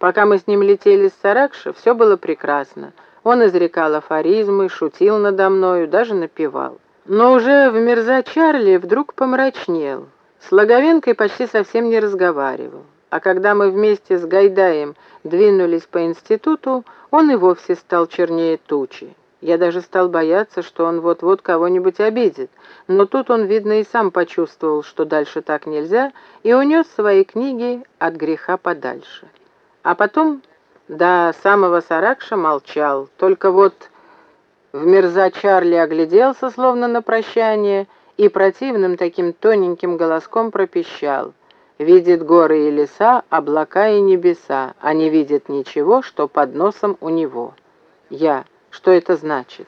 Пока мы с ним летели с Саракша, все было прекрасно. Он изрекал афоризмы, шутил надо мною, даже напевал. Но уже в Мирза Чарли вдруг помрачнел. С Логовенкой почти совсем не разговаривал. А когда мы вместе с Гайдаем двинулись по институту, он и вовсе стал чернее тучи. Я даже стал бояться, что он вот-вот кого-нибудь обидит, но тут он, видно, и сам почувствовал, что дальше так нельзя, и унес свои книги от греха подальше. А потом до самого Саракша молчал, только вот в Мирза Чарли огляделся, словно на прощание, и противным таким тоненьким голоском пропищал. Видит горы и леса, облака и небеса, а не видит ничего, что под носом у него. Я. Что это значит?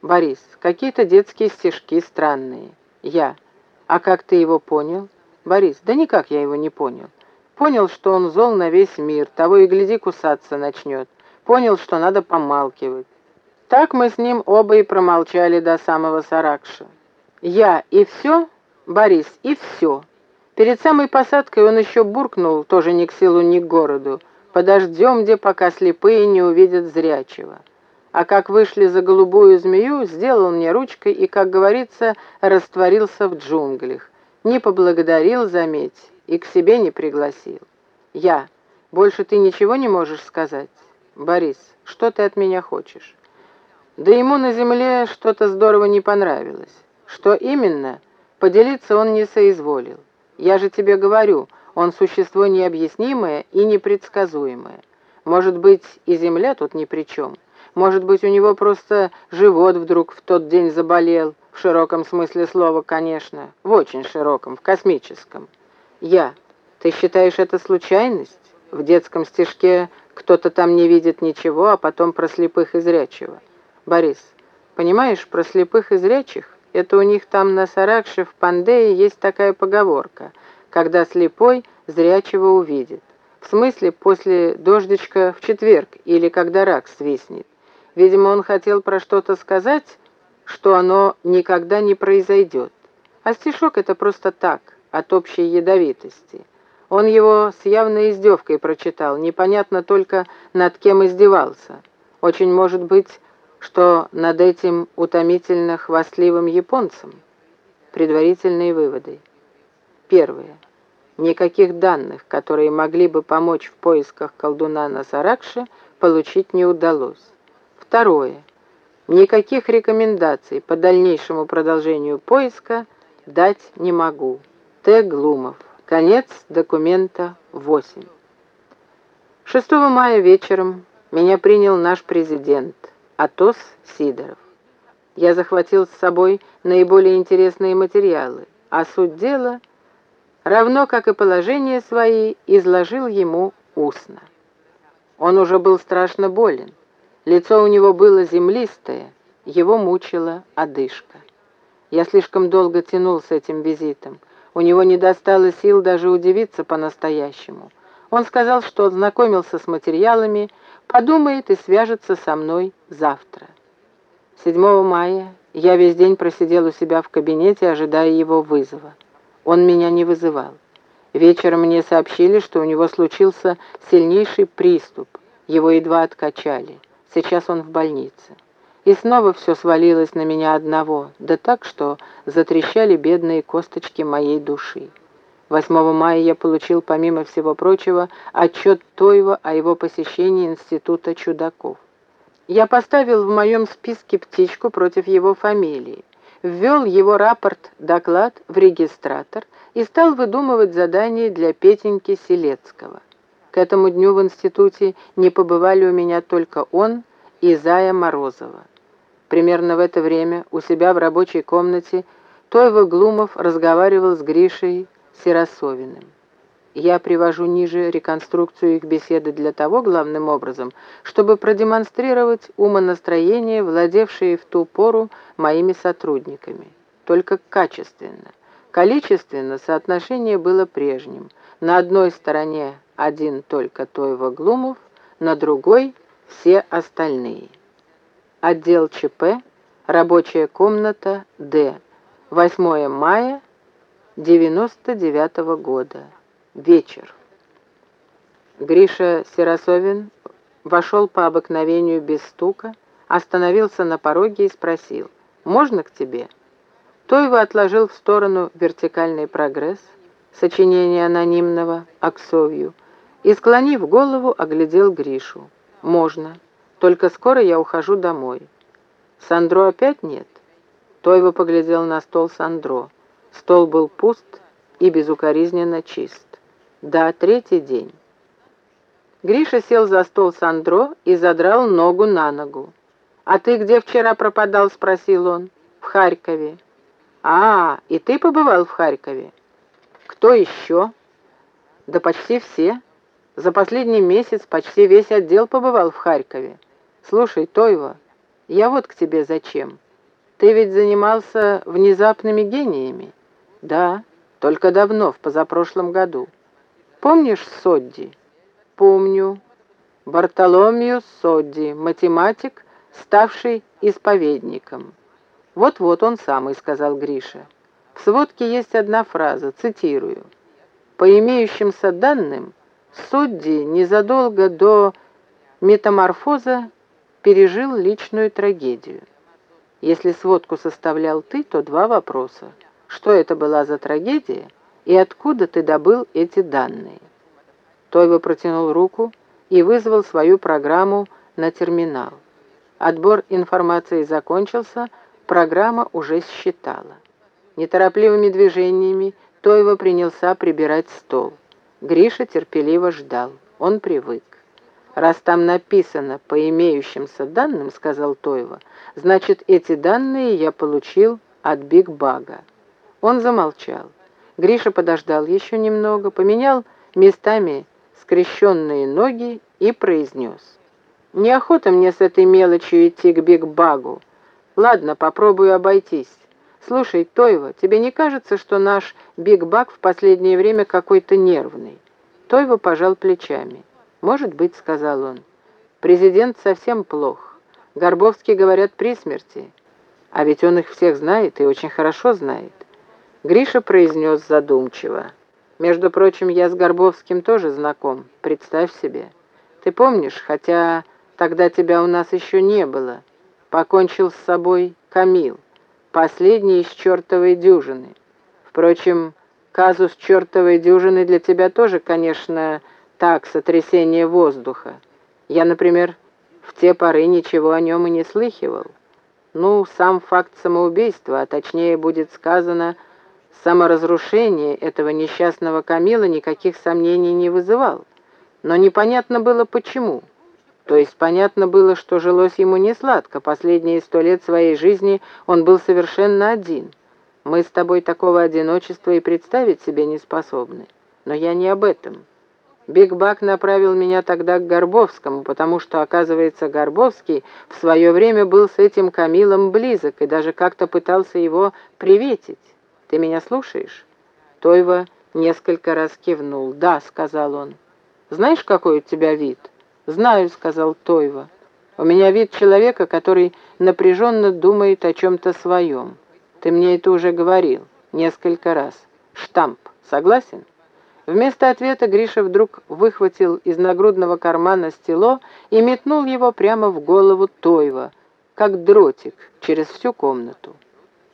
Борис. Какие-то детские стишки странные. Я. А как ты его понял? Борис. Да никак я его не понял. Понял, что он зол на весь мир, того и гляди кусаться начнет. Понял, что надо помалкивать. Так мы с ним оба и промолчали до самого Саракша. Я и все, Борис, и все. Перед самой посадкой он еще буркнул, тоже ни к селу, ни к городу. Подождем, где пока слепые не увидят зрячего а как вышли за голубую змею, сделал мне ручкой и, как говорится, растворился в джунглях. Не поблагодарил, заметь, и к себе не пригласил. Я. Больше ты ничего не можешь сказать? Борис, что ты от меня хочешь? Да ему на земле что-то здорово не понравилось. Что именно? Поделиться он не соизволил. Я же тебе говорю, он существо необъяснимое и непредсказуемое. Может быть, и земля тут ни при чем. Может быть, у него просто живот вдруг в тот день заболел, в широком смысле слова, конечно, в очень широком, в космическом. Я. Ты считаешь это случайность? В детском стишке кто-то там не видит ничего, а потом про слепых и зрячего. Борис. Понимаешь, про слепых и зрячих, это у них там на Саракше в Пандее есть такая поговорка, когда слепой зрячего увидит. В смысле, после дождичка в четверг или когда рак свистнет. Видимо, он хотел про что-то сказать, что оно никогда не произойдет. А стишок это просто так, от общей ядовитости. Он его с явной издевкой прочитал, непонятно только, над кем издевался. Очень может быть, что над этим утомительно хвастливым японцем. Предварительные выводы. Первое. Никаких данных, которые могли бы помочь в поисках колдуна на Саракше, получить не удалось. Второе. Никаких рекомендаций по дальнейшему продолжению поиска дать не могу. Т. Глумов. Конец документа 8. 6 мая вечером меня принял наш президент Атос Сидоров. Я захватил с собой наиболее интересные материалы, а суть дела, равно как и положение свои, изложил ему устно. Он уже был страшно болен. Лицо у него было землистое, его мучила одышка. Я слишком долго тянул с этим визитом. У него не достало сил даже удивиться по-настоящему. Он сказал, что ознакомился с материалами, подумает и свяжется со мной завтра. 7 мая я весь день просидел у себя в кабинете, ожидая его вызова. Он меня не вызывал. Вечером мне сообщили, что у него случился сильнейший приступ. Его едва откачали. Сейчас он в больнице. И снова все свалилось на меня одного, да так, что затрещали бедные косточки моей души. 8 мая я получил, помимо всего прочего, отчет Тойва о его посещении Института чудаков. Я поставил в моем списке птичку против его фамилии, ввел его рапорт-доклад в регистратор и стал выдумывать задание для Петеньки Селецкого. К этому дню в институте не побывали у меня только он и Зая Морозова. Примерно в это время у себя в рабочей комнате Тойва Глумов разговаривал с Гришей Сиросовиным. Я привожу ниже реконструкцию их беседы для того, главным образом, чтобы продемонстрировать умонастроение, владевшие в ту пору моими сотрудниками. Только качественно. Количественно соотношение было прежним. На одной стороне один только Тойва Глумов, на другой все остальные. Отдел ЧП, рабочая комната Д. 8 мая 99 -го года. Вечер. Гриша Серосовин вошел по обыкновению без стука, остановился на пороге и спросил, «Можно к тебе?» Тойва отложил в сторону «Вертикальный прогресс», сочинение анонимного Аксовью, и, склонив голову, оглядел Гришу. «Можно. Только скоро я ухожу домой». «Сандро опять нет?» Тойва поглядел на стол Сандро. Стол был пуст и безукоризненно чист. «Да, третий день». Гриша сел за стол Сандро и задрал ногу на ногу. «А ты где вчера пропадал?» — спросил он. «В Харькове». «А, и ты побывал в Харькове?» «Кто еще?» «Да почти все. За последний месяц почти весь отдел побывал в Харькове. Слушай, Тойва, я вот к тебе зачем. Ты ведь занимался внезапными гениями?» «Да, только давно, в позапрошлом году. Помнишь Содди?» «Помню. Бартоломью Содди, математик, ставший исповедником». «Вот-вот он самый», — сказал Гриша. В сводке есть одна фраза, цитирую. «По имеющимся данным, Содди незадолго до метаморфоза пережил личную трагедию. Если сводку составлял ты, то два вопроса. Что это была за трагедия и откуда ты добыл эти данные?» Тойва протянул руку и вызвал свою программу на терминал. Отбор информации закончился, программа уже считала. Неторопливыми движениями Тойва принялся прибирать стол. Гриша терпеливо ждал. Он привык. «Раз там написано «по имеющимся данным», — сказал Тойва, «значит, эти данные я получил от Биг Бага». Он замолчал. Гриша подождал еще немного, поменял местами скрещенные ноги и произнес. «Неохота мне с этой мелочью идти к Биг Багу. Ладно, попробую обойтись. Слушай, Тойва, тебе не кажется, что наш Биг Баг в последнее время какой-то нервный?» Тойва пожал плечами. «Может быть», — сказал он. «Президент совсем плох. Горбовский, говорят, при смерти. А ведь он их всех знает и очень хорошо знает». Гриша произнес задумчиво. «Между прочим, я с Горбовским тоже знаком, представь себе. Ты помнишь, хотя тогда тебя у нас еще не было, покончил с собой Камил, последний из чертовой дюжины. Впрочем, казус чертовой дюжины для тебя тоже, конечно, так, сотрясение воздуха. Я, например, в те поры ничего о нем и не слыхивал. Ну, сам факт самоубийства, а точнее будет сказано, саморазрушение этого несчастного Камила никаких сомнений не вызывал. Но непонятно было почему. То есть понятно было, что жилось ему не сладко. Последние сто лет своей жизни он был совершенно один. Мы с тобой такого одиночества и представить себе не способны. Но я не об этом. Биг Бак направил меня тогда к Горбовскому, потому что, оказывается, Горбовский в свое время был с этим Камилом близок и даже как-то пытался его приветить. Ты меня слушаешь?» Тойва несколько раз кивнул. «Да», — сказал он. «Знаешь, какой у тебя вид?» «Знаю», — сказал Тойва. «У меня вид человека, который напряженно думает о чем-то своем. Ты мне это уже говорил несколько раз. Штамп. Согласен?» Вместо ответа Гриша вдруг выхватил из нагрудного кармана стело и метнул его прямо в голову Тойва, как дротик, через всю комнату.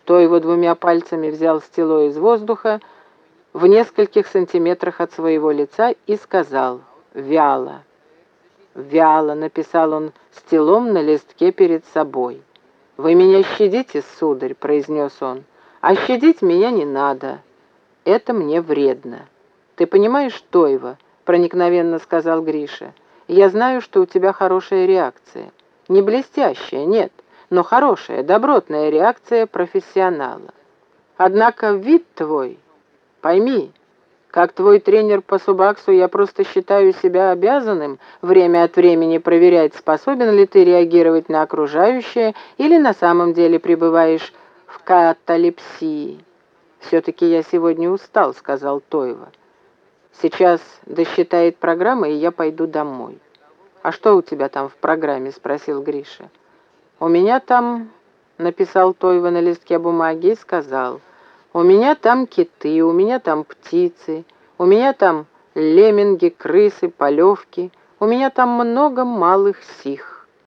Тойва двумя пальцами взял стело из воздуха в нескольких сантиметрах от своего лица и сказал «Вяло». Вяло написал он стелом на листке перед собой. «Вы меня щадите, сударь», — произнес он, — «а щадить меня не надо. Это мне вредно». «Ты понимаешь, Тойва?» — проникновенно сказал Гриша. «Я знаю, что у тебя хорошая реакция. Не блестящая, нет, но хорошая, добротная реакция профессионала. Однако вид твой, пойми, как твой тренер по субаксу, я просто считаю себя обязанным время от времени проверять, способен ли ты реагировать на окружающее или на самом деле пребываешь в каталепсии. «Все-таки я сегодня устал», — сказал Тойва. «Сейчас досчитает программа, и я пойду домой». «А что у тебя там в программе?» — спросил Гриша. «У меня там...» — написал Тойва на листке бумаги и сказал — у меня там киты, у меня там птицы, у меня там лемминги, крысы, полевки. У меня там много малых сих.